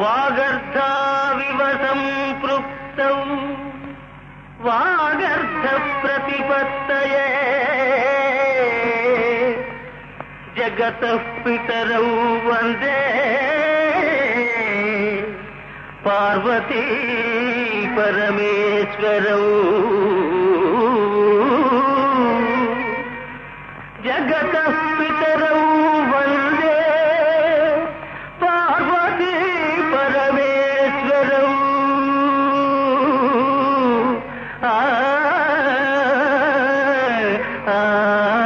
వాగర్ధావివ సంపృప్త వాగర్ధ ప్రతిపత్తయ జగత పితరౌ వందే పార్వతీ పరమేశ్వరౌ జగత పితరౌ 啊。